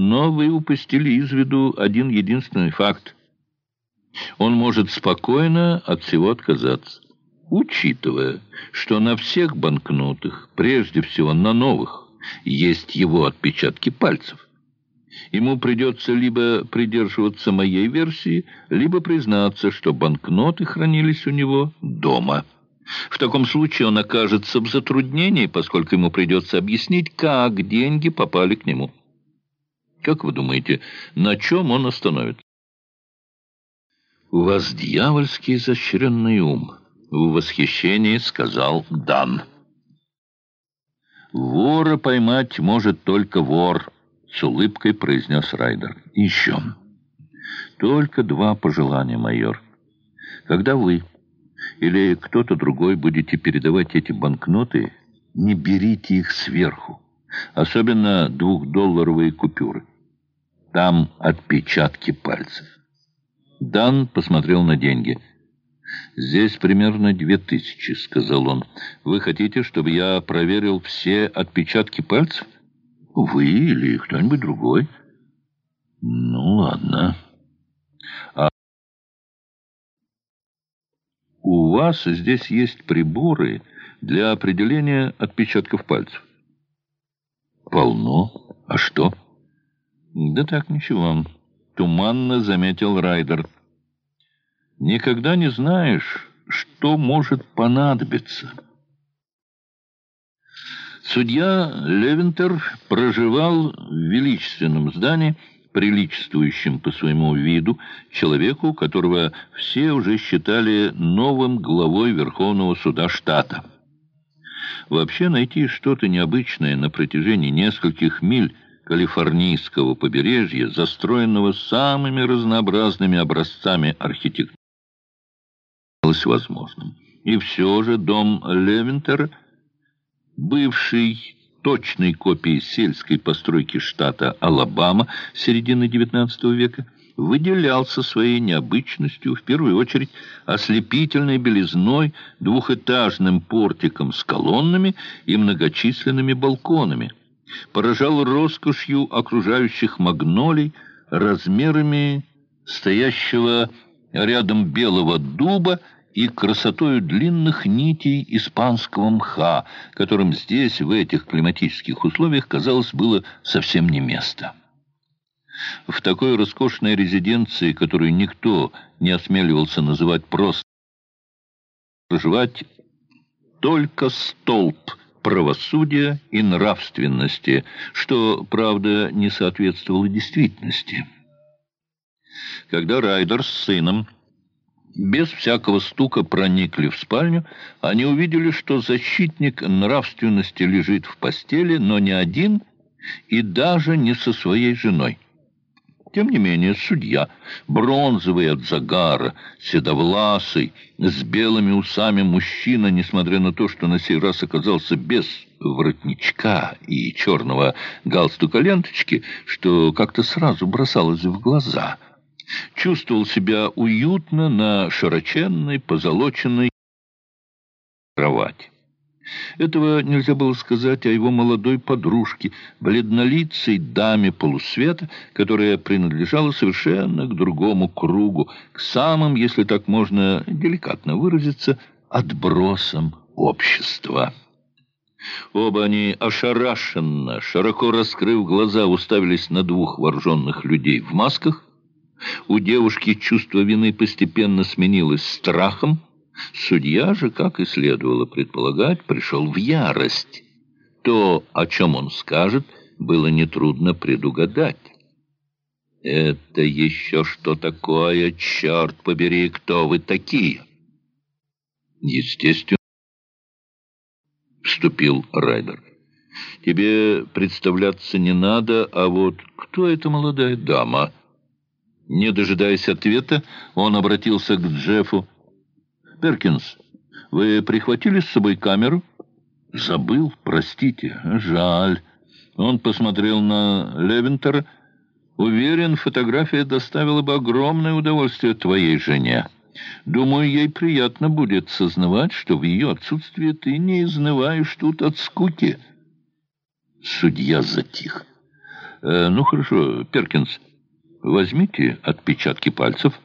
но вы упустили из виду один единственный факт. Он может спокойно от всего отказаться, учитывая, что на всех банкнотах, прежде всего на новых, есть его отпечатки пальцев. Ему придется либо придерживаться моей версии, либо признаться, что банкноты хранились у него дома. В таком случае он окажется в затруднении, поскольку ему придется объяснить, как деньги попали к нему. Как вы думаете, на чем он остановится? «У вас дьявольский изощренный ум», — в восхищении сказал Дан. «Вора поймать может только вор», — с улыбкой произнес Райдер. «Еще. Только два пожелания, майор. Когда вы или кто-то другой будете передавать эти банкноты, не берите их сверху, особенно двухдолларовые купюры. Там отпечатки пальцев». Дан посмотрел на деньги — «Здесь примерно две тысячи», — сказал он. «Вы хотите, чтобы я проверил все отпечатки пальцев?» «Вы или кто-нибудь другой?» «Ну, ладно». «А у вас здесь есть приборы для определения отпечатков пальцев?» «Полно. А что?» «Да так, ничего», — туманно заметил Райдер. Никогда не знаешь, что может понадобиться. Судья Левинтер проживал в величественном здании, приличествующем по своему виду человеку, которого все уже считали новым главой Верховного суда штата. Вообще найти что-то необычное на протяжении нескольких миль калифорнийского побережья, застроенного самыми разнообразными образцами архитектуры, казалось возможным. И все же дом Левинтера, бывший точной копией сельской постройки штата Алабама середины XIX века, выделялся своей необычностью, в первую очередь ослепительной белизной, двухэтажным портиком с колоннами и многочисленными балконами, поражал роскошью окружающих магнолий, размерами стоящего рядом белого дуба и красотою длинных нитей испанского мха, которым здесь, в этих климатических условиях, казалось, было совсем не место. В такой роскошной резиденции, которую никто не осмеливался называть просто, проживать только столб правосудия и нравственности, что, правда, не соответствовало действительности. Когда Райдер с сыном без всякого стука проникли в спальню, они увидели, что защитник нравственности лежит в постели, но не один и даже не со своей женой. Тем не менее, судья, бронзовый от загара, седовласый, с белыми усами мужчина, несмотря на то, что на сей раз оказался без воротничка и черного галстука ленточки, что как-то сразу бросалось в глаза – чувствовал себя уютно на широченной, позолоченной кровати. Этого нельзя было сказать о его молодой подружке, бледнолицей даме полусвета, которая принадлежала совершенно к другому кругу, к самым, если так можно деликатно выразиться, отбросам общества. Оба они ошарашенно, широко раскрыв глаза, уставились на двух вооруженных людей в масках, у девушки чувство вины постепенно сменилось страхом. Судья же, как и следовало предполагать, пришел в ярость. То, о чем он скажет, было нетрудно предугадать. «Это еще что такое? Черт побери, кто вы такие?» «Естественно», — вступил Райдер. «Тебе представляться не надо, а вот кто эта молодая дама?» Не дожидаясь ответа, он обратился к Джеффу. «Перкинс, вы прихватили с собой камеру?» «Забыл, простите, жаль». Он посмотрел на Левентера. «Уверен, фотография доставила бы огромное удовольствие твоей жене. Думаю, ей приятно будет сознавать, что в ее отсутствие ты не изнываешь тут от скуки». Судья затих. Э, ну, хорошо, Перкинс, возьмите отпечатки пальцев».